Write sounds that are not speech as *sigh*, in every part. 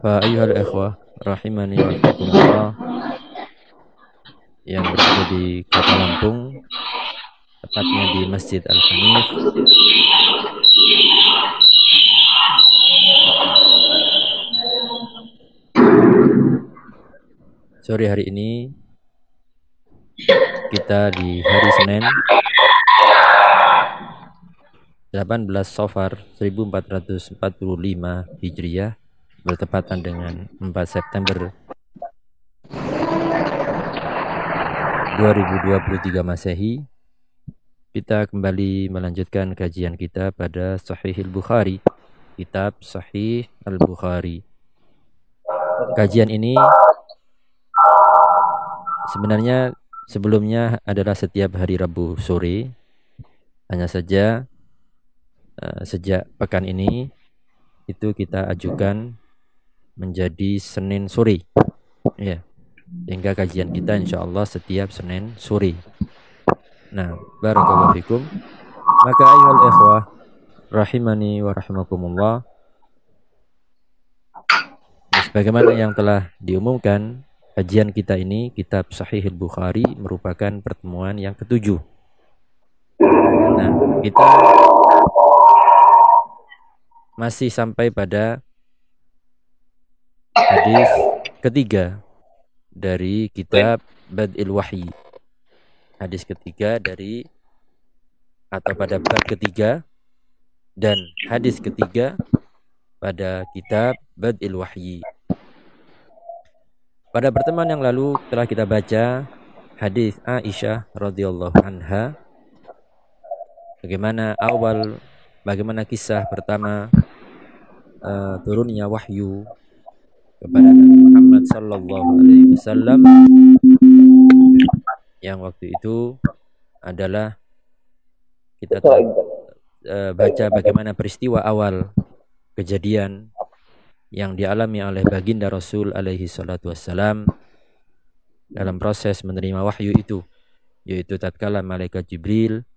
Fa ikhwah rahimani wa yang berada di Kota Lampung tepatnya di Masjid Al Hanif sore hari ini kita di hari Senin 18 Sofar 1445 Hijriah bertepatan dengan 4 September 2023 Masehi. Kita kembali melanjutkan kajian kita pada Sahih Al-Bukhari kitab Sahih Al-Bukhari. Kajian ini sebenarnya sebelumnya adalah setiap hari Rabu sore. Hanya saja uh, sejak pekan ini itu kita ajukan menjadi Senin sore. Ya. Hingga kajian kita insya Allah setiap Senin sore. Nah, barakallahu fikum. Maka ayuhal ikhwah rahimani wa rahimakumullah. Sebagaimana yang telah diumumkan, kajian kita ini kitab Sahih Bukhari merupakan pertemuan yang ketujuh. Nah, kita masih sampai pada hadis ketiga dari kitab Badil Wahyi. Hadis ketiga dari atau pada bab ketiga dan hadis ketiga pada kitab Badil Wahyi. Pada pertemuan yang lalu telah kita baca hadis Aisyah radhiyallahu anha bagaimana awal bagaimana kisah pertama uh, turunnya wahyu kepada Nabi Muhammad sallallahu alaihi wasallam. Yang waktu itu adalah kita uh, baca bagaimana peristiwa awal kejadian yang dialami oleh baginda Rasul alaihi salatu wassalam dalam proses menerima wahyu itu yaitu tatkala malaikat Jibril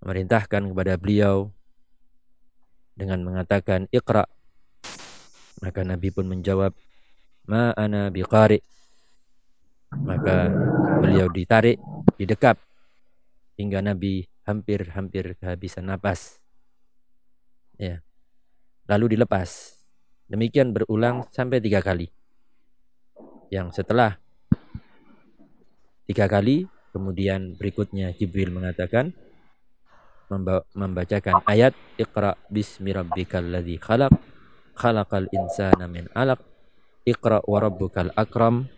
memerintahkan kepada beliau dengan mengatakan iqra maka Nabi pun menjawab, Ma ana biqari. Maka beliau ditarik, didekap. Hingga Nabi hampir-hampir kehabisan nafas. Ya. Lalu dilepas. Demikian berulang sampai tiga kali. Yang setelah tiga kali, kemudian berikutnya Jibril mengatakan, membacakan ayat Iqra bismi rabbikal ladzi khalaq khalaqal insana min alaq iqra wa rabbukal akram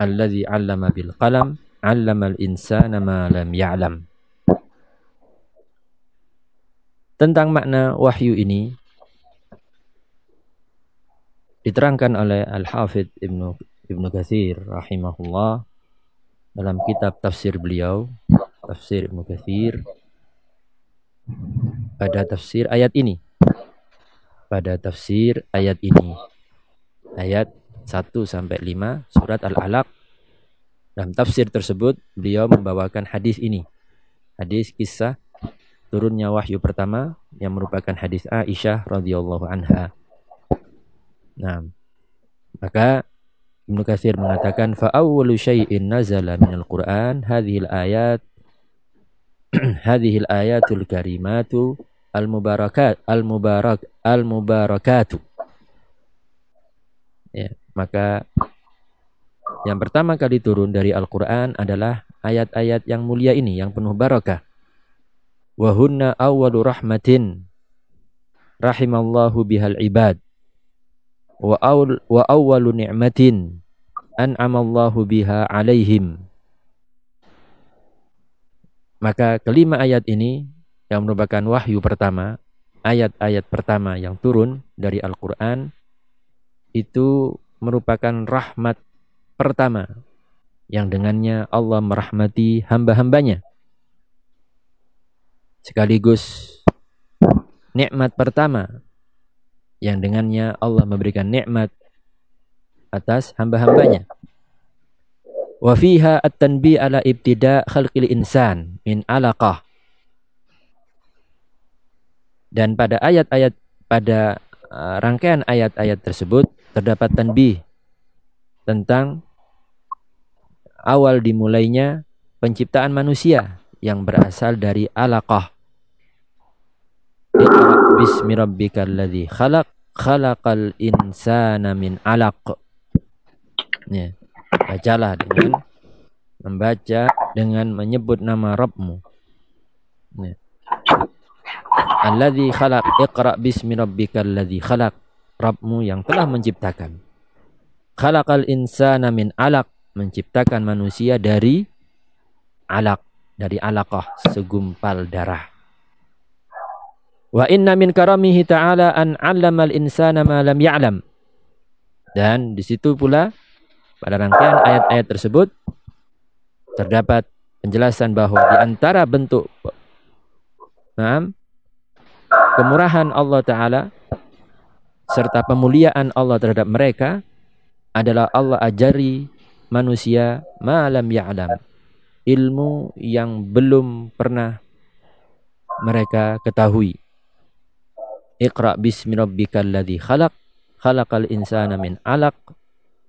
alladzi 'allama bil qalam 'allamal insana ma lam ya'lam. Tentang makna wahyu ini diterangkan oleh Al-Hafidh Ibnu Ibnu Katsir rahimahullah dalam kitab tafsir beliau tafsir Ibnu Katsir pada tafsir ayat ini pada tafsir ayat ini. Ayat 1 sampai 5 surat Al-Alaq. Dalam tafsir tersebut beliau membawakan hadis ini. Hadis kisah turunnya wahyu pertama yang merupakan hadis Aisyah radhiyallahu anha. Nah, maka Ibnu Katsir mengatakan fa awwalu syai'in nazala minal Qur'an hadhil ayat *clears throat* hadhil ayatul karimatu al-mubarakat al-mubarak al-mubarakatu. Ya, maka yang pertama kali turun dari Al-Qur'an adalah ayat-ayat yang mulia ini yang penuh barakah. Wa hunna awwalu rahmatin rahimallahu bihal ibad. Wa awl, wa awwalu ni'matin an'amallahu biha alaihim. Maka kelima ayat ini yang merupakan wahyu pertama, ayat-ayat pertama yang turun dari Al-Quran, itu merupakan rahmat pertama yang dengannya Allah merahmati hamba-hambanya. Sekaligus nikmat pertama yang dengannya Allah memberikan nikmat atas hamba-hambanya. Wa fiha at-tanbi ala ibtida khalqil insan min alaqah. Dan pada ayat-ayat pada uh, rangkaian ayat-ayat tersebut terdapat tanbih tentang awal dimulainya penciptaan manusia yang berasal dari alaqah. Bismi khalaq khalaqal insana min alaq. Ya. Bacalah dengan membaca dengan menyebut nama Rabbmu. Ya. Alladzi khalaq Iqra bismi rabbikal ladzi khalaq. Rabbmu yang telah menciptakan. Khalaqal insana min alaq menciptakan manusia dari alaq, dari alaqah, segumpal darah. Wa inna min karamihi ta'ala an 'allamal insana ma lam ya'lam. Dan di situ pula pada rangkaian ayat-ayat tersebut terdapat penjelasan bahwa di antara bentuk nah, kemurahan Allah taala serta pemuliaan Allah terhadap mereka adalah Allah ajari manusia malam ya'lam ilmu yang belum pernah mereka ketahui. Iqra bismi rabbikal ladzi khalaq khalaqal insana min 'alaq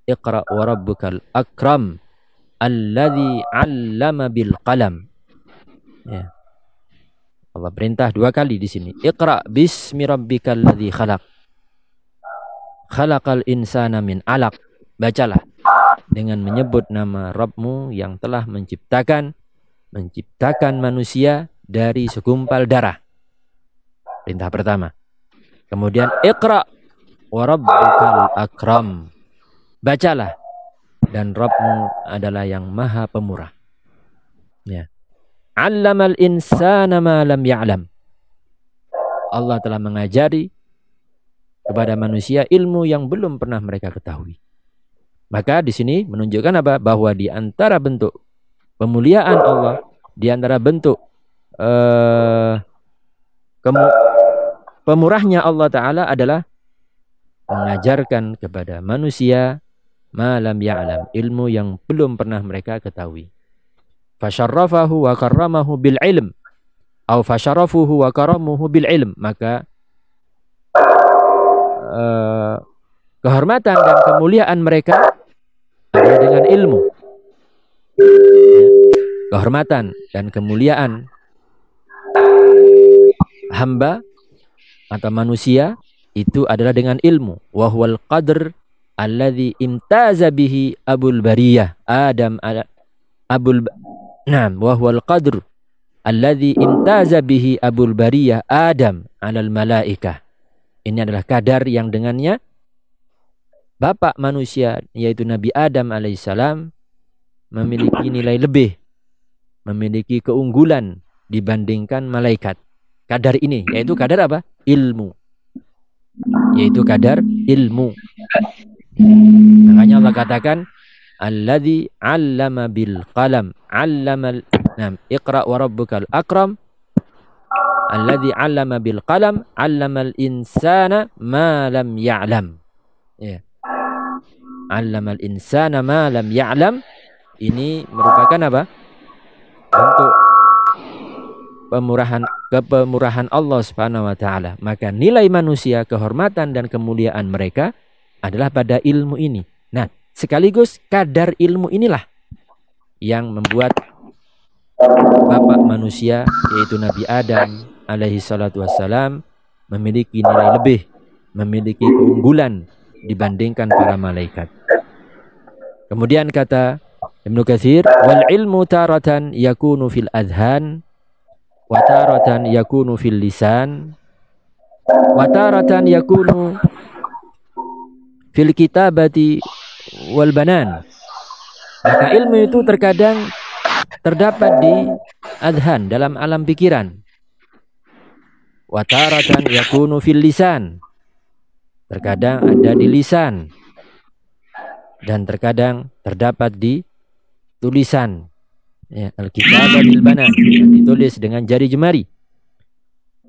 Iqra wa rabbukal akram alladzi 'allama bil qalam. Ya Allah perintah dua kali di sini Iqra bismi rabbikal ladzi khalaq khalaqal insana min 'alaq bacalah dengan menyebut nama Rabbmu yang telah menciptakan menciptakan manusia dari segumpal darah. Perintah pertama. Kemudian Iqra wa rabbukal akram. Bacalah dan Rabbmu adalah yang maha pemurah. Ya. Allamal insana ma lam ya'lam. Allah telah mengajari kepada manusia ilmu yang belum pernah mereka ketahui. Maka di sini menunjukkan apa? Bahwa di antara bentuk pemuliaan Allah, di antara bentuk uh, pemurahnya Allah Ta'ala adalah mengajarkan kepada manusia malam ya'lam, ilmu yang belum pernah mereka ketahui. Fasyarrafahu wa karramahu bil ilm. Atau fasyarrafuhu wa karamuhu bil ilm. Maka uh, kehormatan dan kemuliaan mereka adalah dengan ilmu. Kehormatan dan kemuliaan hamba atau manusia itu adalah dengan ilmu. Wahwal qadr alladhi imtaza bihi abul bariyah. Adam abul Naam, wahwal qadr alladhi imtaza bihi abul bariyah Adam alal malaikah. Ini adalah kadar yang dengannya bapak manusia yaitu Nabi Adam alaihissalam memiliki nilai lebih, memiliki keunggulan dibandingkan malaikat. Kadar ini yaitu kadar apa? Ilmu. Yaitu kadar ilmu. Makanya Allah katakan alladzi 'allama bil qalam 'allamal nam iqra wa rabbukal akram alladzi 'allama bil qalam 'allamal insana ma lam ya'lam. Ya. 'allamal insana ma lam ya'lam ini merupakan apa? Untuk pemurahan kepemurahan Allah Subhanahu wa taala. Maka nilai manusia, kehormatan dan kemuliaan mereka adalah pada ilmu ini. Nah, sekaligus kadar ilmu inilah yang membuat bapak manusia yaitu Nabi Adam alaihi salatu wassalam memiliki nilai lebih, memiliki keunggulan dibandingkan para malaikat. Kemudian kata Ibnu Katsir, wal ilmu taratan yakunu fil adhan wa taratan yakunu fil lisan wa taratan yakunu fil kitabati wal banan. Maka ilmu itu terkadang terdapat di adhan dalam alam pikiran. Wataratan yakunu fil lisan. Terkadang ada di lisan. dan terkadang terdapat di tulisan ya, al-kitabah bil banan ditulis dengan jari jemari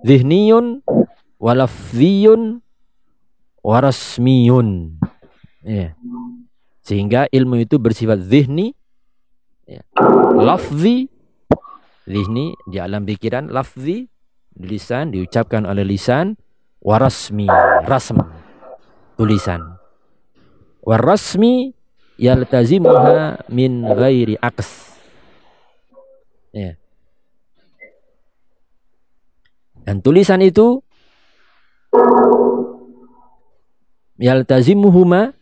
zihniyun walafziyun warasmiyun ya. Sehingga ilmu itu bersifat zihni ya. lafzi zihni di alam pikiran lafzi lisan diucapkan oleh lisan warasmi rasm tulisan. Warasmi yaltazimuha min ghairi aks ya. Dan tulisan itu yaltazimuhuma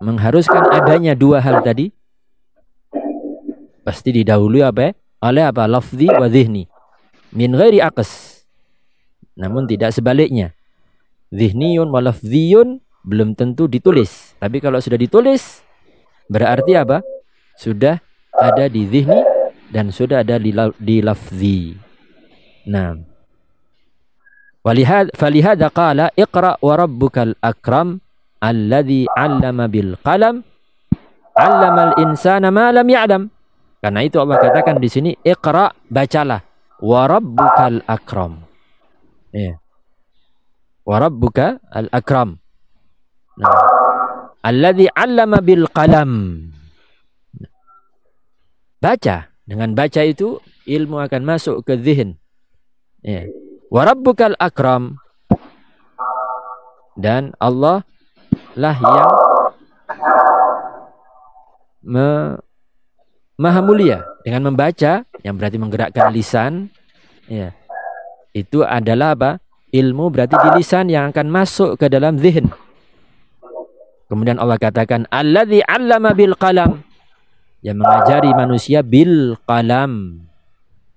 mengharuskan adanya dua hal tadi. Pasti didahului apa? Oleh apa? Lafzi wa dhihni min ghairi aqs namun tidak sebaliknya. Zihniyun wa lafziyun belum tentu ditulis. Tapi kalau sudah ditulis berarti apa? Sudah ada di zihni dan sudah ada di, di lafzi. Nah walihad falihada qala iqra wa rabbukal akram alladhi 'allama bil qalam 'allama al insana ma lam ya'lam karena itu Allah katakan di sini iqra bacalah wa rabbukal akram. Ya. Wa al akram. Nah. Alladzi 'allama bil qalam. Baca, dengan baca itu ilmu akan masuk ke zihin. Ya. Wa rabbukal akram. Dan Allah lah yang me maha mulia. Dengan membaca yang berarti menggerakkan lisan ya. Itu adalah apa? Ilmu berarti di lisan yang akan masuk ke dalam zihin kemudian Allah katakan alladzi 'allama bil qalam. Yang mengajari manusia bil qalam.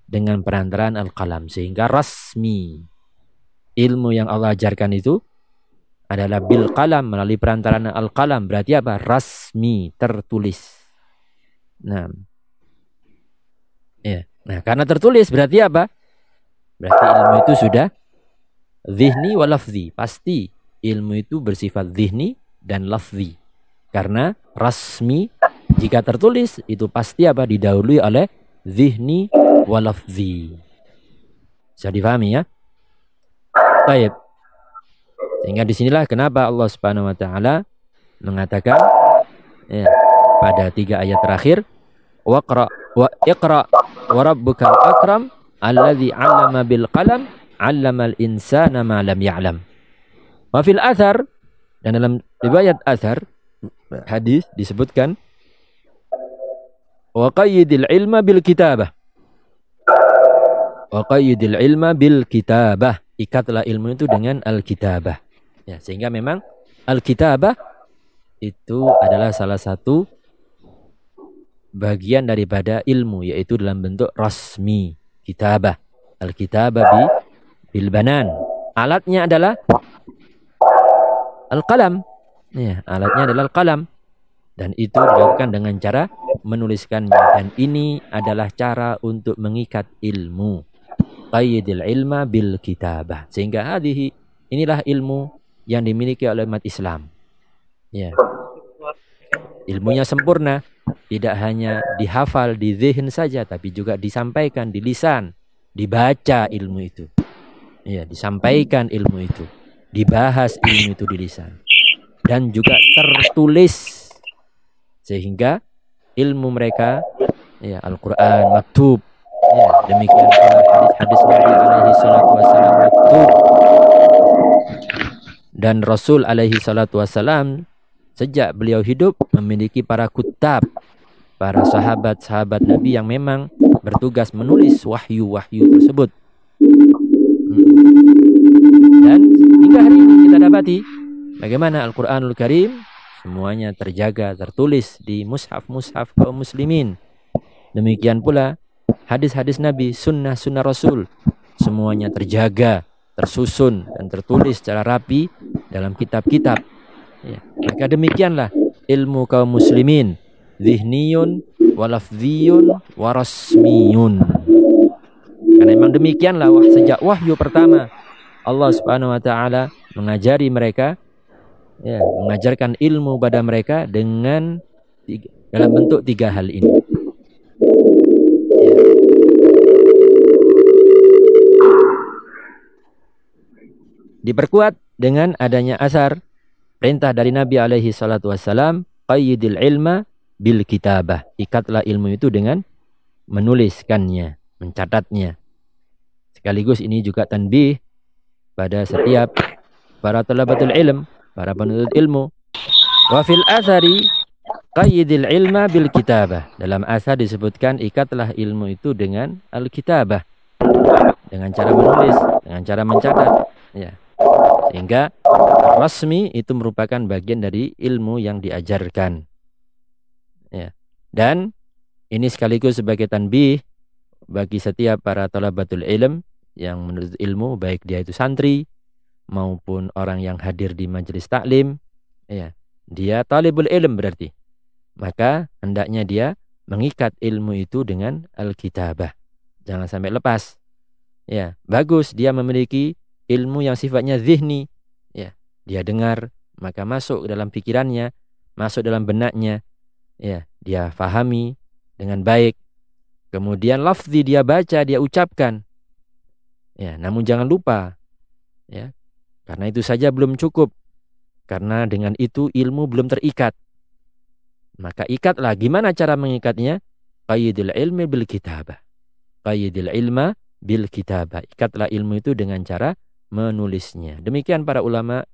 Dengan perantaraan al-qalam. Sehingga rasmi. Ilmu yang Allah ajarkan itu adalah bil qalam melalui perantaraan al-qalam berarti apa rasmi tertulis nah Ya. Nah, karena tertulis berarti apa? Berarti ilmu itu sudah zihni wa lafzi. Pasti ilmu itu bersifat zihni dan lafzi. Karena rasmi jika tertulis itu pasti apa didahului oleh zihni wa lafzi. Bisa difahami ya? Baik. Sehingga di sinilah kenapa Allah Subhanahu wa taala mengatakan ya, pada tiga ayat terakhir waqra wa iqra wa rabbukal akram alladhi 'allama bil qalam 'allamal insana ma lam ya'lam. Wa fil athar dan dalam riwayat athar hadis disebutkan wa qayyidil ilma bil kitabah. Wa qayyidil ilma bil kitabah. Ikatlah ilmu itu dengan al-kitabah. Ya, sehingga memang al-kitabah itu adalah salah satu bagian daripada ilmu yaitu dalam bentuk rasmi kitabah. Al-kitabah bi bil banan. Alatnya adalah al-qalam. Ya alatnya adalah al-qalam. Dan itu dilakukan dengan cara menuliskannya dan ini adalah cara untuk mengikat ilmu. Qayyidil ilma bil kitabah. Sehingga hadhihi inilah ilmu yang dimiliki oleh umat Islam. Ya. Ilmunya sempurna tidak hanya dihafal di zihin saja tapi juga disampaikan di lisan dibaca ilmu itu. Ya disampaikan ilmu itu dibahas ilmu itu di lisan dan juga tertulis. Sehingga ilmu mereka ya Al-Qur'an maktub. Ya demikian pula hadis-hadis Nabi alaihi salatu wasallam maktub dan Rasul alaihi salatu wasallam sejak beliau hidup memiliki para kutab, para sahabat-sahabat Nabi yang memang bertugas menulis wahyu-wahyu tersebut. Dan hingga hari ini kita dapati bagaimana Al-Quranul Karim semuanya terjaga, tertulis di mushaf-mushaf kaum muslimin. Demikian pula hadis-hadis Nabi, sunnah-sunnah Rasul semuanya terjaga, tersusun dan tertulis secara rapi dalam kitab-kitab Ya. Maka demikianlah ilmu kaum muslimin. Zihniyun, walafziyun, warasmiyun. Karena memang demikianlah wah, sejak wahyu pertama Allah Subhanahu wa taala mengajari mereka ya, mengajarkan ilmu pada mereka dengan tiga, dalam bentuk tiga hal ini. Diperkuat dengan adanya asar perintah dari Nabi alaihi salatu wassalam qayyidil ilma bil kitabah. Ikatlah ilmu itu dengan menuliskannya, mencatatnya. Sekaligus ini juga tanbih pada setiap para talabatul ilm, para penuntut ilmu. Wa fil athari qayyidil ilma bil kitabah. Dalam asar disebutkan ikatlah ilmu itu dengan al-kitabah. Dengan cara menulis, dengan cara mencatat. Ya. Sehingga rasmi itu merupakan bagian dari ilmu yang diajarkan. Ya. Dan ini sekaligus sebagai tanbih bagi setiap para talabatul ilm yang menuntut ilmu baik dia itu santri maupun orang yang hadir di majelis taklim. Ya. Dia talibul ilm berarti. Maka hendaknya dia mengikat ilmu itu dengan alkitabah. Jangan sampai lepas. Ya. Bagus dia memiliki ilmu yang sifatnya zihni. Ya dia dengar maka masuk dalam pikirannya masuk dalam benaknya. Ya dia fahami dengan baik. Kemudian lafzi dia baca dia ucapkan. Ya namun jangan lupa. Ya karena itu saja belum cukup. Karena dengan itu ilmu belum terikat. Maka ikatlah gimana cara mengikatnya? Qayyidil ilmi bil kitabah. Qayyidil ilma bil kitabah. Ikatlah ilmu itu dengan cara menulisnya. Demikian para ulama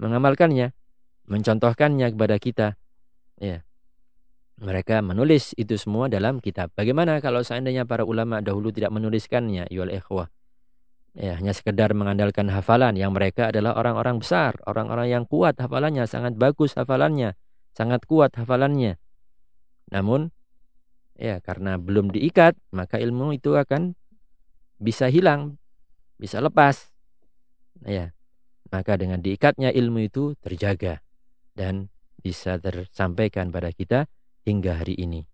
mengamalkannya, mencontohkannya kepada kita. Ya. Mereka menulis itu semua dalam kitab. Bagaimana kalau seandainya para ulama dahulu tidak menuliskannya, yual ikhwah? Ya, hanya sekedar mengandalkan hafalan yang mereka adalah orang-orang besar, orang-orang yang kuat hafalannya, sangat bagus hafalannya, sangat kuat hafalannya. Namun ya karena belum diikat, maka ilmu itu akan bisa hilang, bisa lepas ya maka dengan diikatnya ilmu itu terjaga dan bisa tersampaikan pada kita hingga hari ini.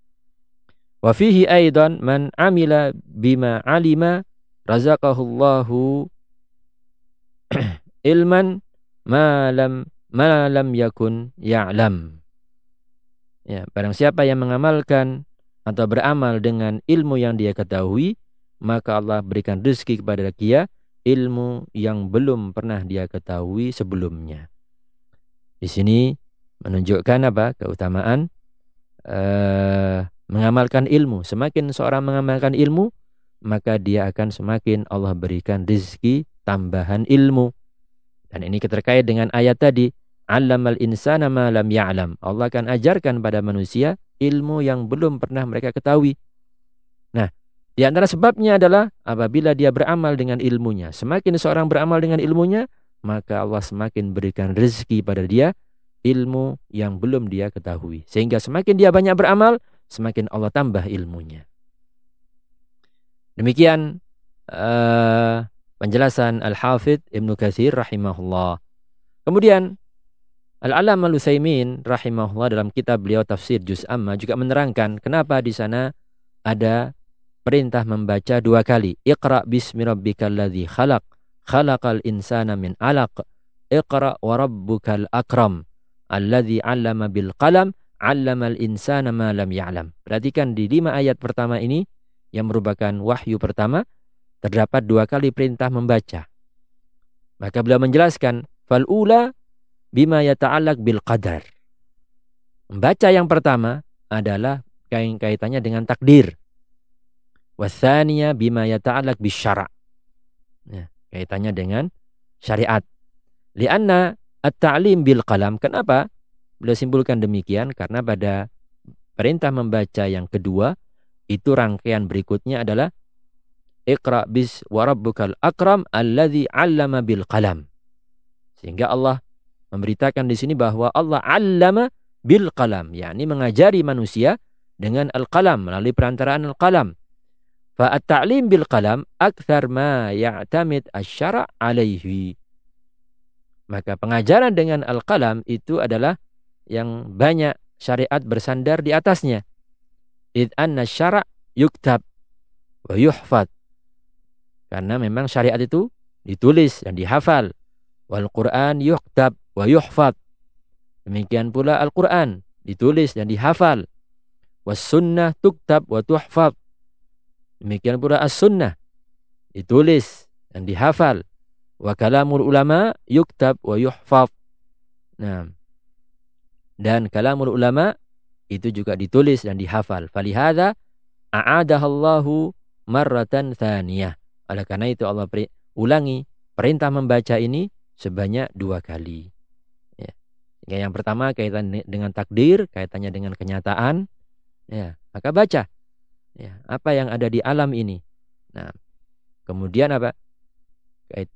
Wa fihi aidan man amila bima alima razaqahullahu *clears throat* ilman ma lam ma lam yakun ya'lam. Ya, barang siapa yang mengamalkan atau beramal dengan ilmu yang dia ketahui, maka Allah berikan rezeki kepada dia ilmu yang belum pernah dia ketahui sebelumnya. Di sini menunjukkan apa? Keutamaan uh, mengamalkan ilmu. Semakin seorang mengamalkan ilmu, maka dia akan semakin Allah berikan rezeki tambahan ilmu. Dan ini terkait dengan ayat tadi, "Allamal insana ma lam ya'lam." Allah akan ajarkan pada manusia ilmu yang belum pernah mereka ketahui. Nah, di antara sebabnya adalah apabila dia beramal dengan ilmunya. Semakin seorang beramal dengan ilmunya, maka Allah semakin berikan rezeki pada dia ilmu yang belum dia ketahui. Sehingga semakin dia banyak beramal, semakin Allah tambah ilmunya. Demikian uh, penjelasan Al-Hafidh Ibnu Katsir rahimahullah. Kemudian Al-Alam Al-Utsaimin rahimahullah dalam kitab beliau tafsir Juz Amma juga menerangkan kenapa di sana ada perintah membaca dua kali. Iqra bismi rabbikal ladzi khalaq. Khalaqal insana min alaq. Iqra wa rabbukal akram. Alladzi 'allama bil qalam. 'Allamal insana ma lam ya'lam. Perhatikan di lima ayat pertama ini yang merupakan wahyu pertama terdapat dua kali perintah membaca. Maka beliau menjelaskan fal ula bima yata'allaq bil qadar. Membaca yang pertama adalah kaitannya dengan takdir. Wasaniya bima yata'alak bisyara' ya, kaitannya dengan syariat. Lianna at-ta'lim bil qalam. Kenapa? Beliau simpulkan demikian karena pada perintah membaca yang kedua itu rangkaian berikutnya adalah Iqra bis wa rabbukal akram alladzi 'allama bil qalam. Sehingga Allah memberitakan di sini bahwa Allah 'allama bil qalam, yakni mengajari manusia dengan al-qalam melalui perantaraan al-qalam. Fa'at-ta'lim bil qalam akthar ma ya'tamid asy-syara' alaihi. Maka pengajaran dengan al-qalam itu adalah yang banyak syariat bersandar di atasnya. Id anna syara' yuktab wa yuhfad. Karena memang syariat itu ditulis dan dihafal. Wal Qur'an yuktab wa yuhfad. Demikian pula Al-Qur'an ditulis dan dihafal. Was sunnah tuktab wa tuhfad. Demikian pula as-sunnah ditulis dan dihafal. Wa kalamul ulama yuktab wa yuhfad. Nah. Dan kalamul ulama itu juga ditulis dan dihafal. Falihada a'adahallahu marratan thaniyah. Oleh karena itu Allah ulangi perintah membaca ini sebanyak dua kali. Ya. Yang pertama kaitan dengan takdir, kaitannya dengan kenyataan. Ya, maka baca. Ya, apa yang ada di alam ini. Nah, kemudian apa?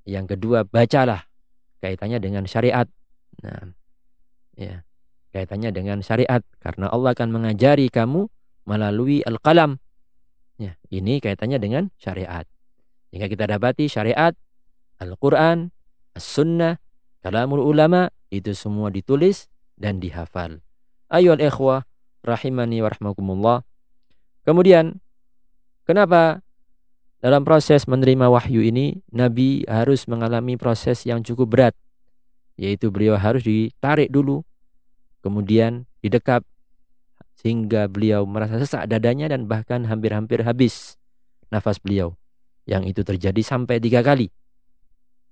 Yang kedua bacalah kaitannya dengan syariat. Nah, ya, kaitannya dengan syariat karena Allah akan mengajari kamu melalui al-qalam. Ya, ini kaitannya dengan syariat. Jika kita dapati syariat, Al-Quran, As-Sunnah, Kalamul Ulama, itu semua ditulis dan dihafal. Ayo al-ikhwah, rahimani wa rahmakumullah. Kemudian, kenapa dalam proses menerima wahyu ini, Nabi harus mengalami proses yang cukup berat. Yaitu beliau harus ditarik dulu, kemudian didekap, sehingga beliau merasa sesak dadanya dan bahkan hampir-hampir habis nafas beliau. Yang itu terjadi sampai tiga kali.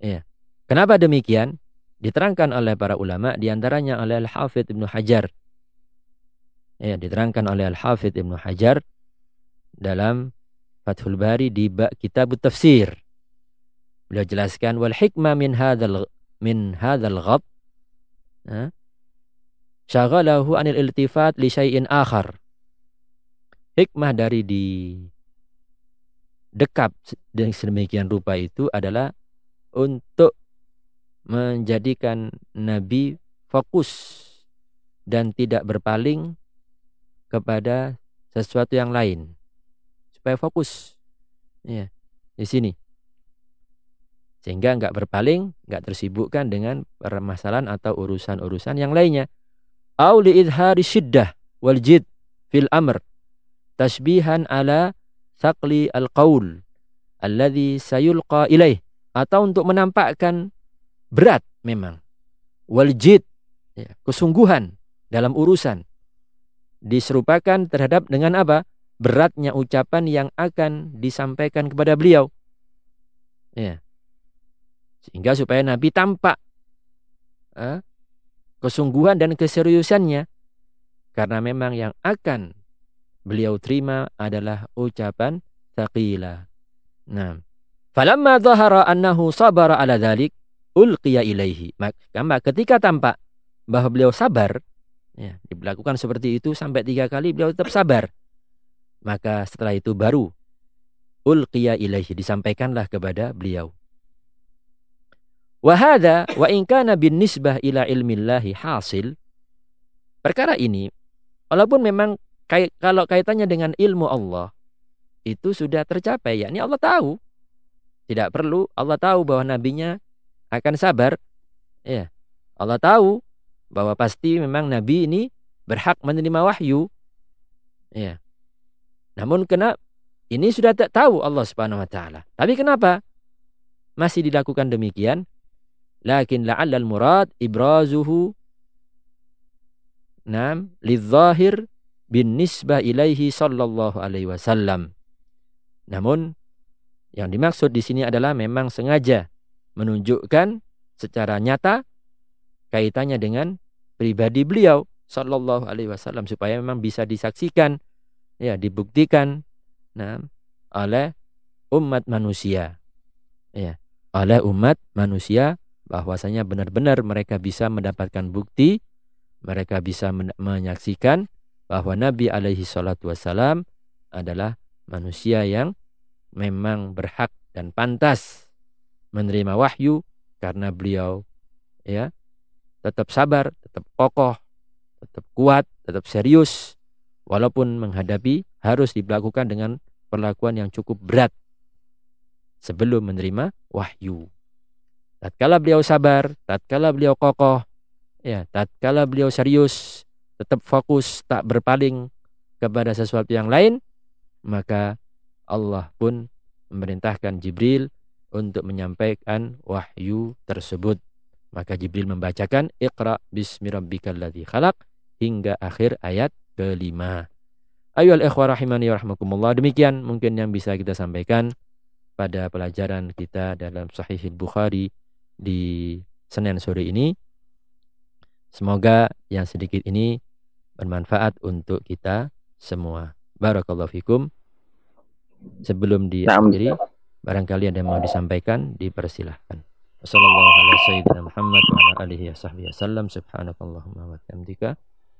Ya. Kenapa demikian? Diterangkan oleh para ulama di antaranya oleh Al-Hafidh Ibnu Hajar. Ya, diterangkan oleh Al-Hafidh Ibnu Hajar dalam Fathul Bari di kitab tafsir. Beliau jelaskan wal hikmah min hadzal min hadzal ghab syaghalahu anil iltifat li syai'in akhar. Hikmah dari di dekap dengan sedemikian rupa itu adalah untuk menjadikan Nabi fokus dan tidak berpaling kepada sesuatu yang lain supaya fokus. Ya di sini. Sehingga nggak berpaling nggak tersibukkan dengan permasalahan atau urusan-urusan yang lainnya. Au li syiddah wal jid fil amr tasbihan ala saqli al qaul alladhi sayulqa ilaih atau untuk menampakkan berat memang waljid ya, kesungguhan dalam urusan diserupakan terhadap dengan apa beratnya ucapan yang akan disampaikan kepada beliau ya sehingga supaya Nabi tampak eh, kesungguhan dan keseriusannya karena memang yang akan beliau terima adalah ucapan taqila. Nah, Falamma dhahara annahu sabara ala dhalik ulqiya ilaihi. Maka ketika tampak bahwa beliau sabar, ya, dilakukan seperti itu sampai tiga kali beliau tetap sabar. Maka setelah itu baru ulqiya ilaihi disampaikanlah kepada beliau. Wahada wa in kana nisbah ila ilmillahi hasil. Perkara ini walaupun memang kalau kaitannya dengan ilmu Allah itu sudah tercapai yakni Allah tahu tidak perlu Allah tahu bahwa nabinya akan sabar. Ya. Allah tahu bahwa pasti memang nabi ini berhak menerima wahyu. Ya. Namun kena ini sudah tak tahu Allah Subhanahu wa taala. Tapi kenapa masih dilakukan demikian? Lakin la'allal murad ibrazuhu nam lidzahir bin nisbah ilaihi sallallahu alaihi wasallam. Namun yang dimaksud di sini adalah memang sengaja menunjukkan secara nyata kaitannya dengan pribadi beliau sallallahu alaihi wasallam supaya memang bisa disaksikan ya dibuktikan. Nah oleh umat manusia. Ya oleh umat manusia bahwasanya benar-benar mereka bisa mendapatkan bukti mereka bisa menyaksikan bahwa Nabi alaihi salatu wasallam adalah manusia yang memang berhak dan pantas menerima wahyu karena beliau ya tetap sabar, tetap kokoh, tetap kuat, tetap serius walaupun menghadapi harus dilakukan dengan perlakuan yang cukup berat sebelum menerima wahyu. Tatkala beliau sabar, tatkala beliau kokoh, ya, tatkala beliau serius, tetap fokus, tak berpaling kepada sesuatu yang lain, maka Allah pun memerintahkan Jibril untuk menyampaikan wahyu tersebut. Maka Jibril membacakan Iqra bismi rabbikal ladzi khalaq hingga akhir ayat kelima. Ayo al-ikhwah rahimani rahmakumullah. Demikian mungkin yang bisa kita sampaikan pada pelajaran kita dalam Sahih Bukhari di Senin sore ini. Semoga yang sedikit ini bermanfaat untuk kita semua. Barakallahu fikum. Sebelum diakhiri, barangkali ada yang mau disampaikan, dipersilahkan. Wassalamualaikum warahmatullahi wabarakatuh.